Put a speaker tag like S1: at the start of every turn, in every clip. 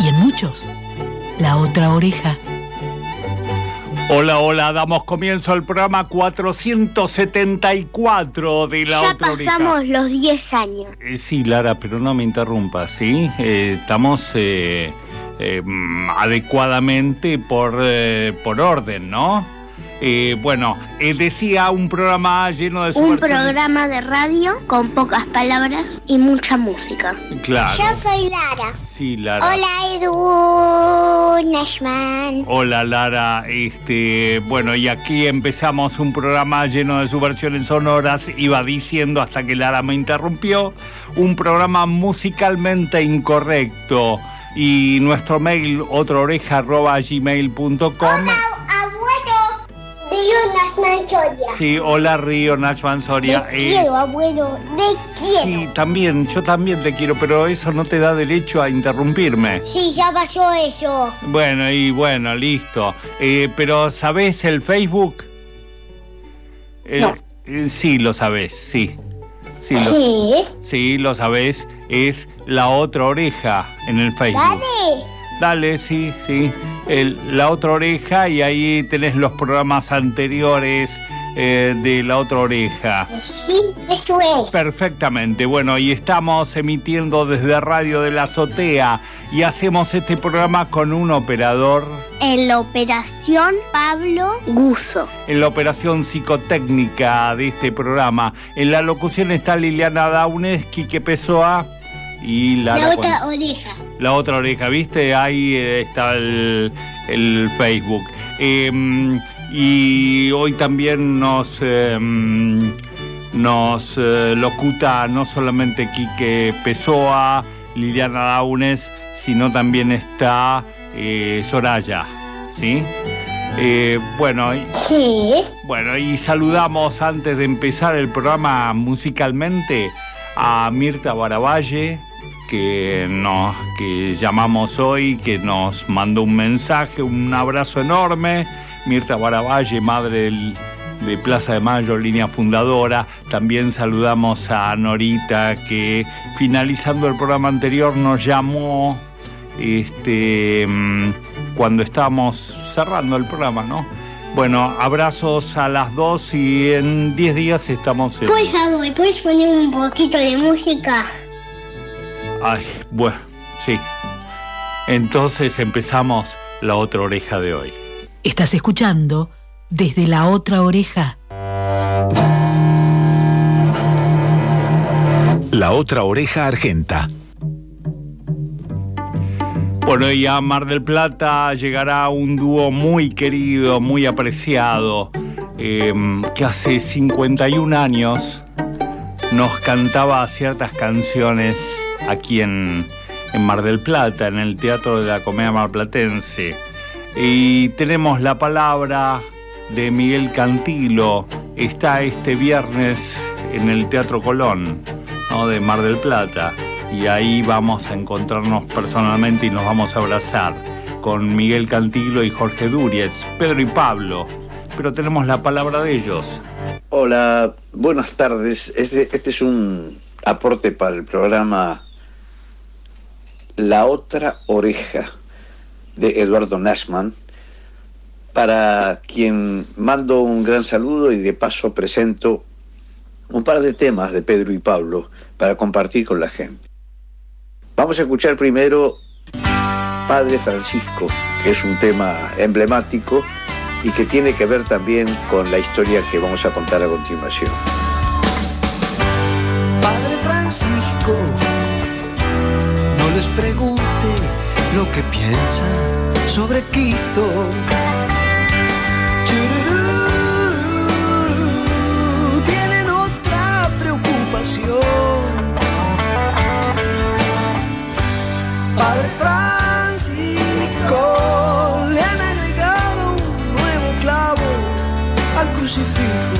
S1: y en muchos la otra oreja.
S2: Hola, hola, damos comienzo al programa 474 de la
S3: ya
S2: otra oreja.
S3: pasamos los 10 años.
S2: Eh, sí, Lara, pero no me interrumpas, ¿sí? Eh, estamos eh, adecuadamente por, eh, por orden, ¿no? Eh, bueno, eh, decía un programa lleno de
S3: Un programa de radio con pocas palabras y mucha música.
S2: Claro.
S4: Yo soy Lara.
S2: Sí, Lara.
S4: Hola Edu Nashman.
S2: Hola Lara, este, bueno, y aquí empezamos un programa lleno de subversiones sonoras, iba diciendo hasta que Lara me interrumpió, un programa musicalmente incorrecto y nuestro mail otrooreja@gmail.com.
S4: Abuelo, Río Nashman Soria.
S2: Sí, hola Río Nachman Soria.
S4: Te quiero, abuelo, te quiero.
S2: sí, también, yo también te quiero, pero eso no te da derecho a interrumpirme.
S4: Sí, ya pasó eso.
S2: Bueno, y bueno, listo. Eh, pero ¿sabés el Facebook? El-
S4: No.
S2: eh, sí, lo sabés, sí. Sí, lo,
S4: Sí.
S2: sí, lo sabés. Es la otra oreja en el Facebook.
S4: Dale.
S2: Dale, sí, sí. El- la otra oreja y ahí tenés los programas anteriores eh, de la otra oreja.
S4: Sí, eso es.
S2: Perfectamente, bueno, y estamos emitiendo desde Radio de la Azotea y hacemos este programa con un operador
S3: En la operación Pablo Guso.
S2: en la operación psicotécnica de este programa. En la locución está Liliana Daunes, Quique Pessoa y la,
S4: La otra oreja.
S2: la otra oreja, ¿viste? Ahí eh, está el, el Facebook. Eh, y hoy también nos, eh, nos eh, locuta no solamente Quique Pessoa, Liliana Daunes, sino también está eh, Soraya, ¿sí? Bueno, y-
S4: Sí.
S2: bueno, y saludamos antes de empezar el programa musicalmente a Mirta Baravalle, que nos que llamamos hoy, que nos mandó un mensaje, un abrazo enorme. Mirta Baravalle, madre del- de Plaza de Mayo, línea fundadora. También saludamos a Norita, que finalizando el programa anterior nos llamó este, mm, cuando estábamos cerrando el programa, ¿no? Bueno, abrazos a las dos y en 10 días estamos en...
S4: Por favor, ¿puedes poner un poquito de música?
S2: Ay, bueno, sí. Entonces empezamos la otra oreja de hoy.
S1: Estás escuchando desde la otra oreja.
S5: La otra oreja argenta.
S2: Bueno, y a Mar del Plata llegará un dúo muy querido, muy apreciado, eh, que hace 51 años nos cantaba ciertas canciones aquí en, en Mar del Plata, en el Teatro de la Comedia Marplatense. Y tenemos la palabra de Miguel Cantilo. Está este viernes en el Teatro Colón, ¿no? de Mar del Plata. Y ahí vamos a encontrarnos personalmente y nos vamos a abrazar con Miguel Cantilo y Jorge Duriez, Pedro y Pablo. Pero tenemos la palabra de ellos.
S6: Hola, buenas tardes. Este, este es un aporte para el programa La otra oreja de Eduardo Nashman, para quien mando un gran saludo y de paso presento un par de temas de Pedro y Pablo para compartir con la gente. Vamos a escuchar primero Padre Francisco, que es un tema emblemático y que tiene que ver también con la historia que vamos a contar a continuación.
S7: Padre Francisco, les pregunte lo que piensan sobre Quito. Tienen otra preocupación. Padre Francisco
S8: le han agregado un nuevo clavo al crucifijo.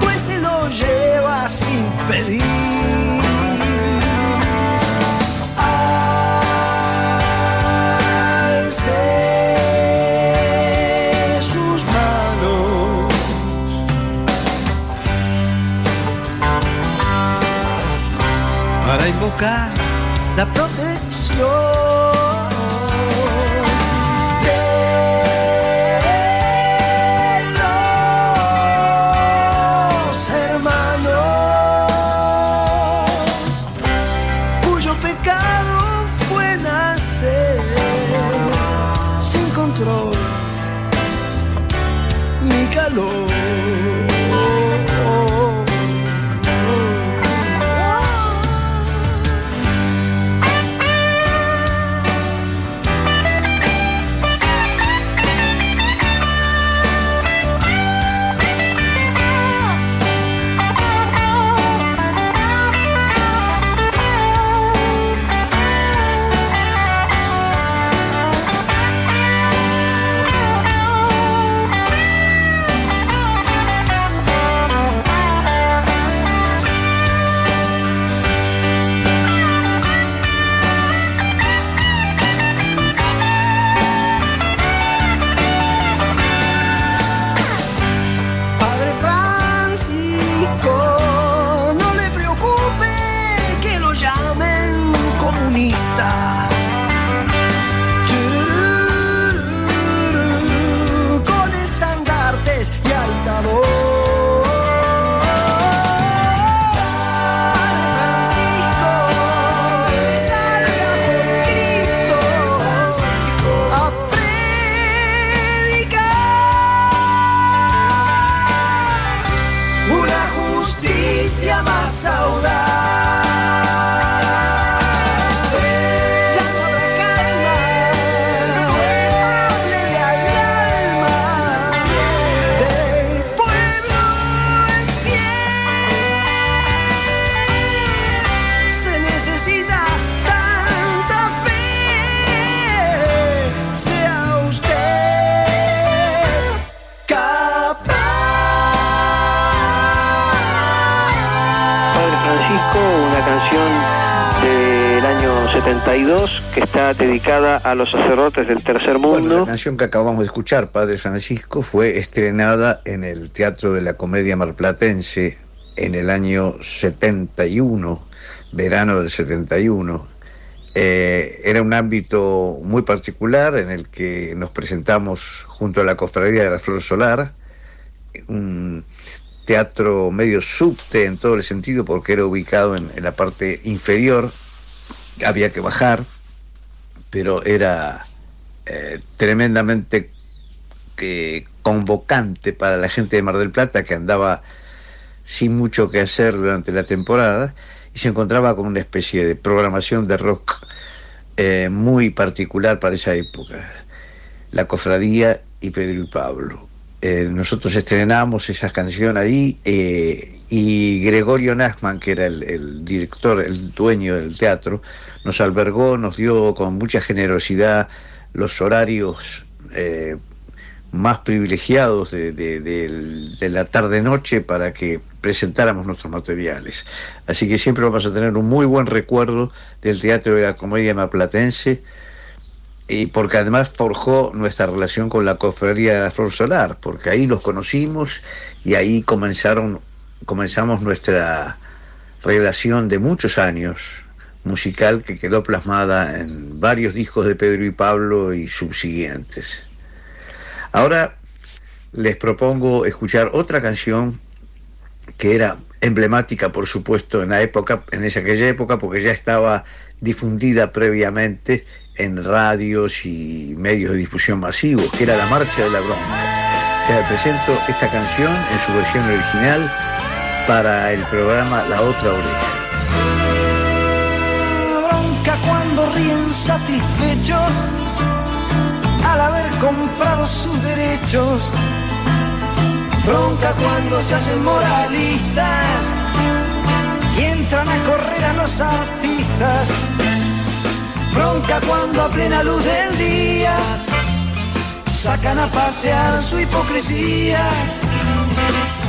S8: Pues se lo lleva sin pedir. Para invocar
S9: está dedicada a los sacerdotes del tercer
S6: Bueno,
S9: mundo.
S6: la canción que acabamos de escuchar, Padre Francisco, fue estrenada en el Teatro de la Comedia Marplatense en el año 71, verano del 71. Eh, era un ámbito muy particular en el que nos presentamos junto a la Cofradía de la Flor Solar, un teatro medio subte en todo el sentido porque era ubicado en, en la parte inferior, había que bajar, pero era eh, tremendamente eh, convocante para la gente de Mar del Plata que andaba sin mucho que hacer durante la temporada y se encontraba con una especie de programación de rock eh, muy particular para esa época. La cofradía y Pedro y Pablo. Eh, nosotros estrenamos esas canciones ahí eh, y Gregorio Nachman, que era el, director, el dueño del teatro, nos albergó, nos dio con mucha generosidad los horarios eh, más privilegiados de, de- de la tarde-noche para que presentáramos nuestros materiales. Así que siempre vamos a tener un muy buen recuerdo del Teatro de la Comedia Maplatense y porque además forjó nuestra relación con la Cofradía Flor Solar, porque ahí los conocimos y ahí comenzaron, comenzamos nuestra relación de muchos años musical que quedó plasmada en varios discos de Pedro y Pablo y subsiguientes. Ahora les propongo escuchar otra canción que era emblemática, por supuesto, en la época, en esa aquella época, porque ya estaba difundida previamente en radios y medios de difusión masivos, que era la Marcha de la Bronca. Se presento esta canción en su versión original para el programa La Otra Oreja.
S7: ríen satisfechos al haber comprado sus derechos. Bronca cuando se hacen moralistas y entran a correr a los artistas. Bronca cuando a plena luz del día sacan a pasear su hipocresía.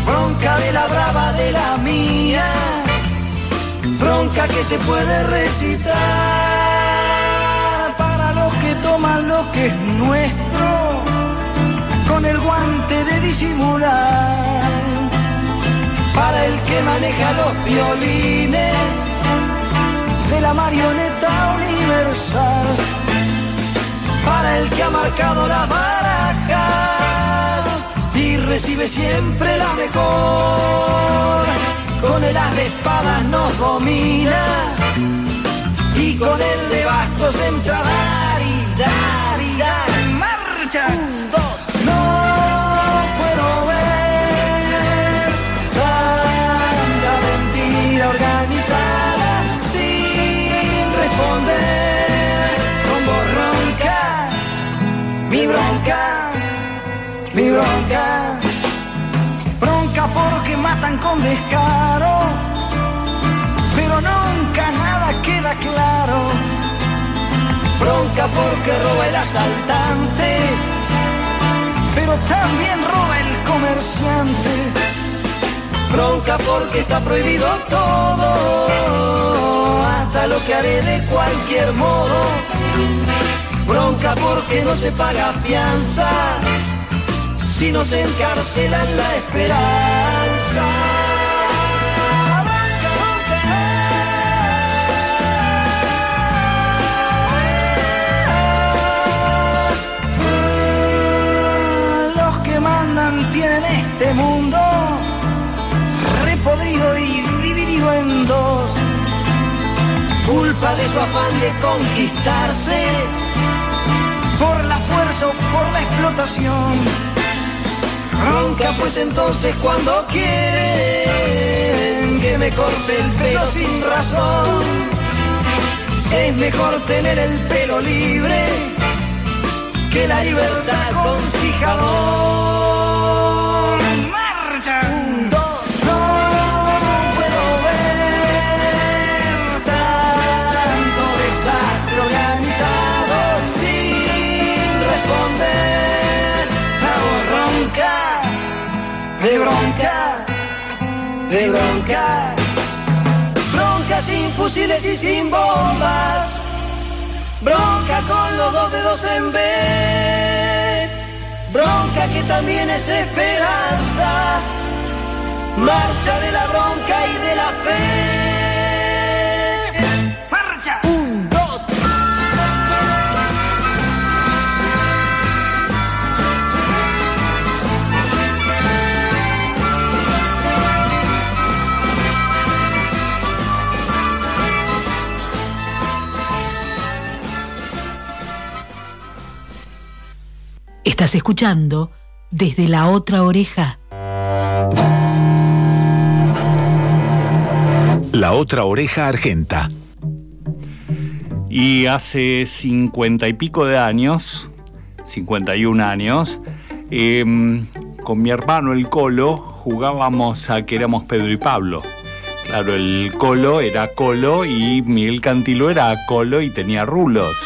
S7: Bronca de la brava de la mía. Bronca que se puede recitar para los que toman lo que es nuestro con el guante de disimular. Para el que maneja los violines de la marioneta universal. Para el que ha marcado las barajas y recibe siempre la mejor. Con el as de espadas nos domina y con el de bastos entra dar y dar y dar. ¡Marcha! Un, dos, mi bronca, bronca porque matan con descaro, pero nunca nada queda claro. Bronca porque roba el asaltante, pero también roba el comerciante. Bronca porque está prohibido todo, hasta lo que haré de cualquier modo. Bronca porque no se paga fianza, si no se encarcela en la esperanza. Los que mandan tienen este mundo repodrido y dividido en dos. Culpa de su afán de conquistarse por la fuerza o por la explotación. Ronca pues entonces cuando quieren que me corte el pelo sin razón. Es mejor tener el pelo libre que la libertad con fijador. De bronca, de bronca. Bronca sin fusiles y sin bombas. Bronca con los dos dedos en B. Bronca que también es esperanza. Marcha de la bronca y de la fe.
S1: Estás escuchando desde la otra oreja.
S5: La otra oreja argenta.
S2: Y hace cincuenta y pico de años, 51 años, em, con mi hermano el Colo jugábamos a que éramos Pedro y Pablo. Claro, el Colo era Colo y Miguel Cantilo era Colo y tenía rulos.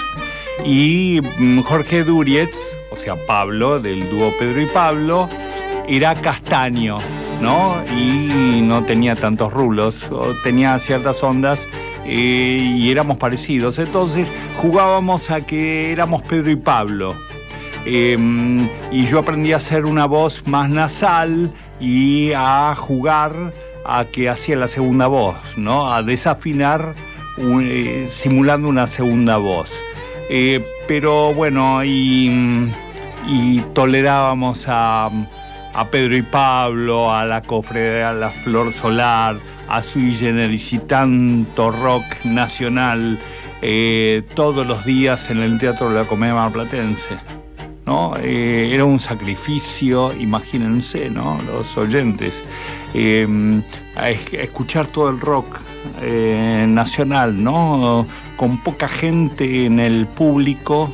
S2: Y mm, Jorge Durietz, o sea Pablo, del dúo Pedro y Pablo, era castaño, ¿no? Y no tenía tantos rulos, tenía ciertas ondas eh, y éramos parecidos. Entonces jugábamos a que éramos Pedro y Pablo. Eh, y yo aprendí a hacer una voz más nasal y a jugar a que hacía la segunda voz, ¿no? A desafinar eh, simulando una segunda voz. Eh, pero bueno, y, y tolerábamos a, a Pedro y Pablo, a la cofre, a la Flor Solar, a Sui Generis y tanto rock nacional eh, todos los días en el Teatro de la Comedia Marplatense. ¿no? Eh, era un sacrificio, imagínense, ¿no? Los oyentes. Eh, a escuchar todo el rock eh, nacional, ¿no? con poca gente en el público,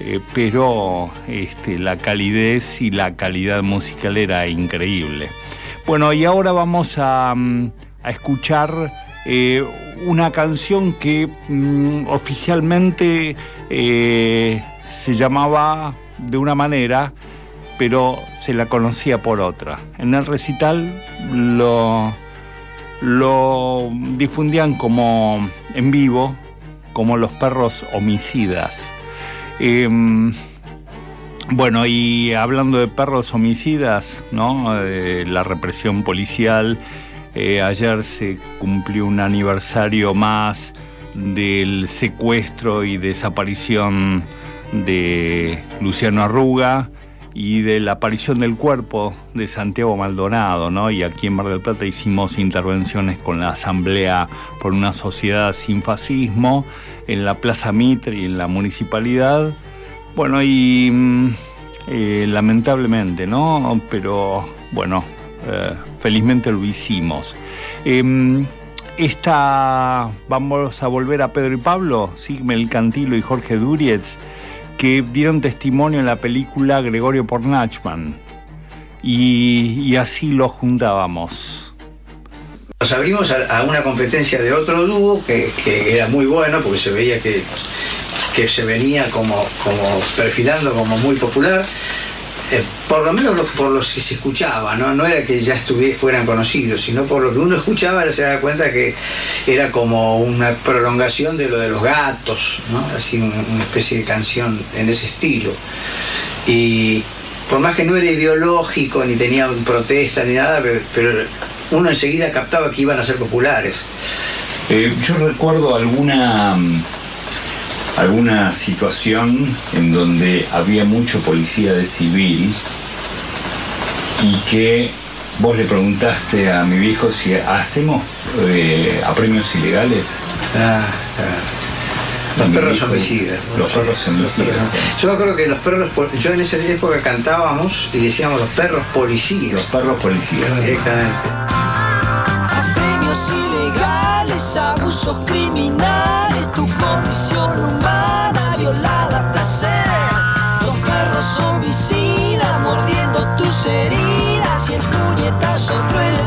S2: eh, pero este, la calidez y la calidad musical era increíble. Bueno, y ahora vamos a, mm, a escuchar eh, una canción que mm, oficialmente eh, se llamaba de una manera, pero se la conocía por otra. En el recital lo, lo difundían como en vivo, como los perros homicidas. Em, bueno, y hablando de perros homicidas, ¿no? Eh, la represión policial, eh, ayer se cumplió un aniversario más del secuestro y desaparición de Luciano Arruga y de la aparición del cuerpo de Santiago Maldonado, ¿no? Y aquí en Mar del Plata hicimos intervenciones con la Asamblea por una sociedad sin fascismo, en la Plaza Mitre y en la municipalidad. Bueno, y mm, eh, lamentablemente, ¿no? Pero bueno, eh, felizmente lo hicimos. Em, esta, vamos a volver a Pedro y Pablo, Sigmel Cantilo y Jorge Duriez, que dieron testimonio en la película Gregorio Pornachman. Y, y así lo juntábamos.
S6: Nos abrimos a, a una competencia de otro dúo que, que era muy bueno porque se veía que, que se venía como, como perfilando como muy popular. Eh, por lo menos por los que se escuchaba, ¿no? era que ya fueran conocidos, sino por lo que uno escuchaba se da cuenta que era como una prolongación de lo de los gatos, ¿no? así un- una especie de canción en ese estilo. Y por más que no era ideológico, ni tenía protesta ni nada, pero, pero uno enseguida captaba que iban a ser populares.
S10: Eh, yo recuerdo alguna mm, alguna situación en donde había mucho policía de civil y que vos le preguntaste a mi viejo si hacemos eh, apremios ilegales.
S6: Ah, Los
S10: Mi
S6: perros homicidas.
S10: Los perros homicidas.
S6: Yo me acuerdo que los perros, yo en esa época cantábamos y decíamos los perros policías.
S10: Los perros policías.
S6: Directamente.
S7: Abusos criminales, tu condición humana violada placer. Los perros homicidas mordiendo tus heridas y el puñetazo cruel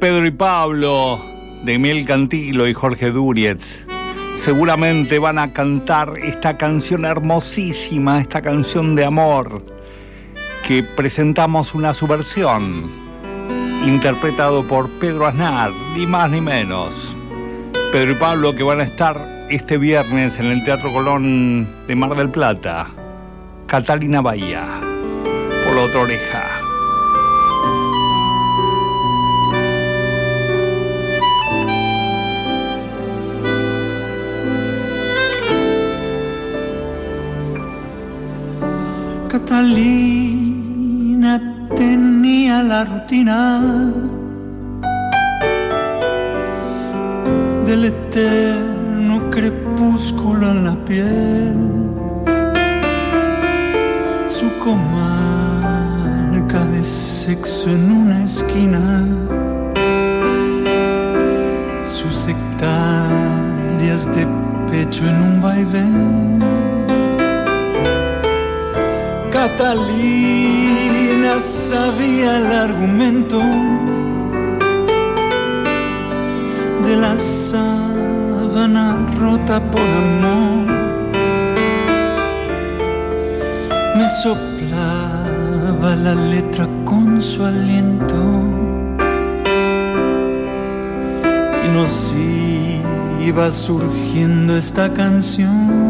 S2: Pedro y Pablo, de Miel Cantilo y Jorge Durietz, seguramente van a cantar esta canción hermosísima, esta canción de amor, que presentamos una subversión, interpretado por Pedro Aznar, ni más ni menos. Pedro y Pablo que van a estar este viernes en el Teatro Colón de Mar del Plata, Catalina Bahía, por la otra oreja.
S11: Catalina tenía la rutina del eterno crepúsculo en la piel. Su comarca de sexo en una esquina. Sus hectáreas de pecho en un vaivén. Catalina sabía el argumento de la sábana rota por amor. Me soplaba la letra con su aliento y nos iba surgiendo esta canción.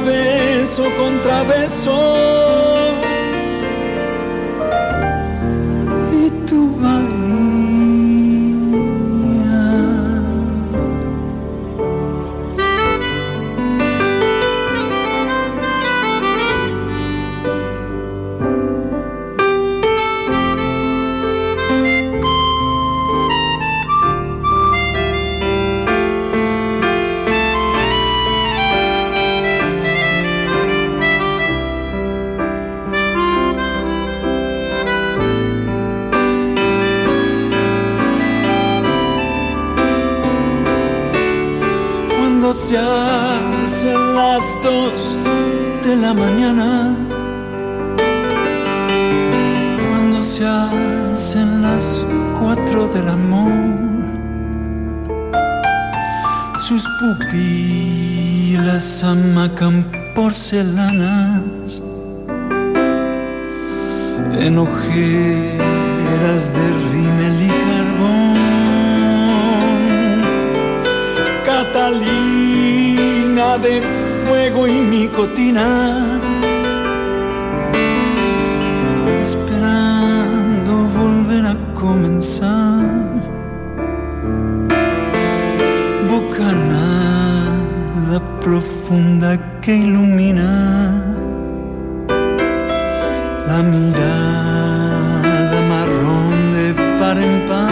S11: Beso contra hacen las cuatro del amor, sus pupilas amacan porcelanas en ojeras de rímel y carbón. Catalina de fuego y nicotina, comenzar. Bocanada profunda que ilumina la mirada marrón de par en par.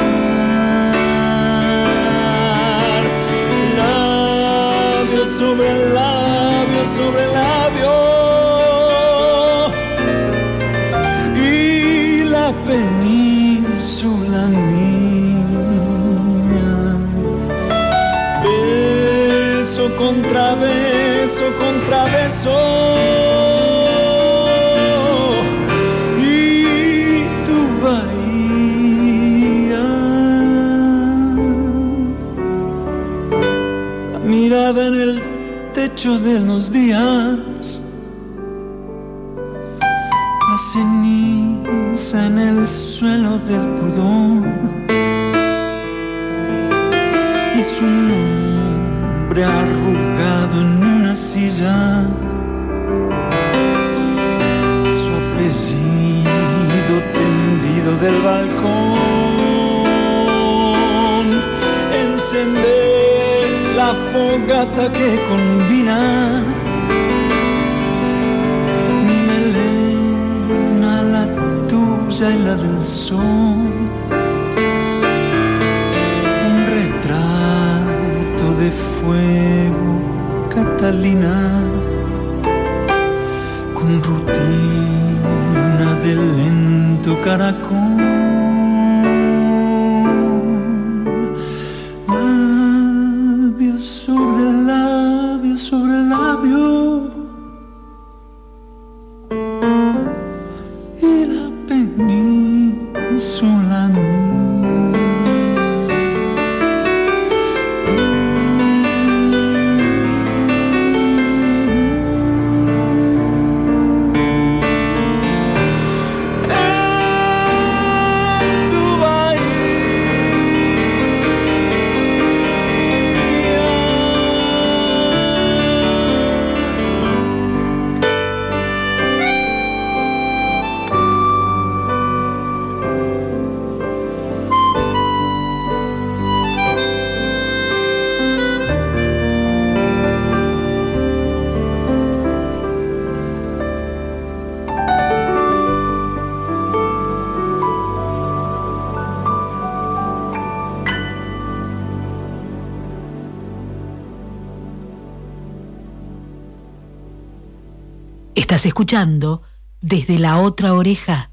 S11: Labio sobre labio sobre labio. En el techo de los días. La ceniza en el suelo del pudor. Y su nombre arrugado en una silla. La fogata que combina. Mi melena, la tuya y la del sol. Un retrato de fuego, Catalina, con rutina del lento caracol.
S1: Estás escuchando desde la otra oreja